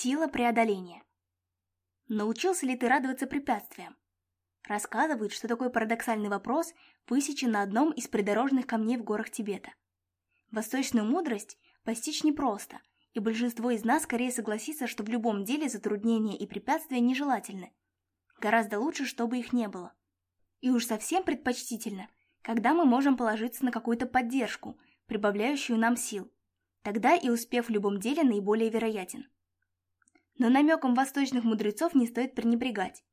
Сила преодоления. Научился ли ты радоваться препятствиям? Рассказывают, что такой парадоксальный вопрос высечен на одном из придорожных камней в горах Тибета. Восточную мудрость постичь непросто, и большинство из нас скорее согласится, что в любом деле затруднения и препятствия нежелательны. Гораздо лучше, чтобы их не было. И уж совсем предпочтительно, когда мы можем положиться на какую-то поддержку, прибавляющую нам сил. Тогда и успех в любом деле наиболее вероятен но намеком восточных мудрецов не стоит пренебрегать.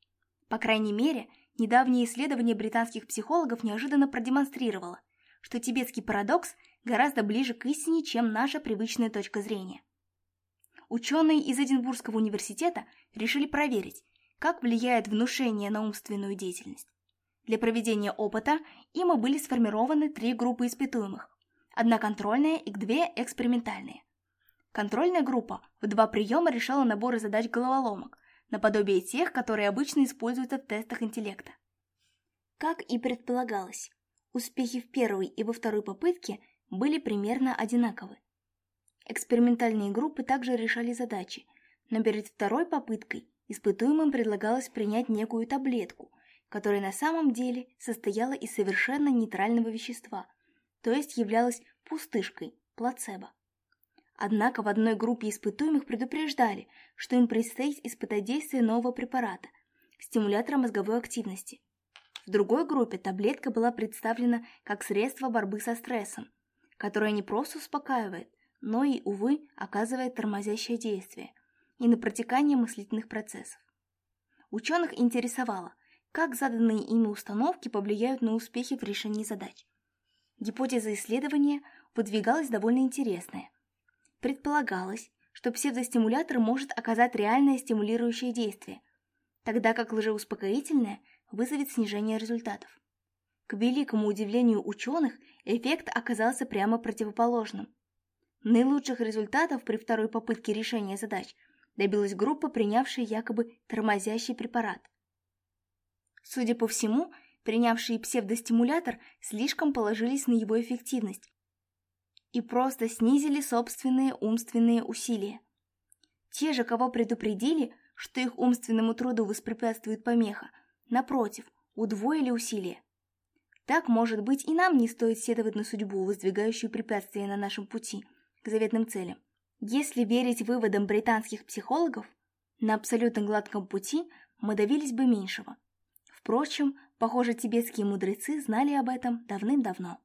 По крайней мере, недавнее исследование британских психологов неожиданно продемонстрировало, что тибетский парадокс гораздо ближе к истине, чем наша привычная точка зрения. Ученые из Эдинбургского университета решили проверить, как влияет внушение на умственную деятельность. Для проведения опыта им были сформированы три группы испытуемых – одна контрольная и две экспериментальные – Контрольная группа в два приема решала наборы задач головоломок, наподобие тех, которые обычно используются в тестах интеллекта. Как и предполагалось, успехи в первой и во второй попытке были примерно одинаковы. Экспериментальные группы также решали задачи, но перед второй попыткой испытуемым предлагалось принять некую таблетку, которая на самом деле состояла из совершенно нейтрального вещества, то есть являлась пустышкой, плацебо. Однако в одной группе испытуемых предупреждали, что им предстоит испытать действие нового препарата – стимулятора мозговой активности. В другой группе таблетка была представлена как средство борьбы со стрессом, которое не просто успокаивает, но и, увы, оказывает тормозящее действие и на протекание мыслительных процессов. Ученых интересовало, как заданные ими установки повлияют на успехи в решении задач. Гипотеза исследования выдвигалась довольно интересная предполагалось, что псевдостимулятор может оказать реальное стимулирующее действие, тогда как лжеуспокоительное вызовет снижение результатов. К великому удивлению ученых, эффект оказался прямо противоположным. Наилучших результатов при второй попытке решения задач добилась группа, принявшая якобы тормозящий препарат. Судя по всему, принявшие псевдостимулятор слишком положились на его эффективность и просто снизили собственные умственные усилия. Те же, кого предупредили, что их умственному труду воспрепятствует помеха, напротив, удвоили усилия. Так, может быть, и нам не стоит сетовать на судьбу, воздвигающую препятствия на нашем пути к заветным целям. Если верить выводам британских психологов, на абсолютно гладком пути мы добились бы меньшего. Впрочем, похоже, тибетские мудрецы знали об этом давным-давно.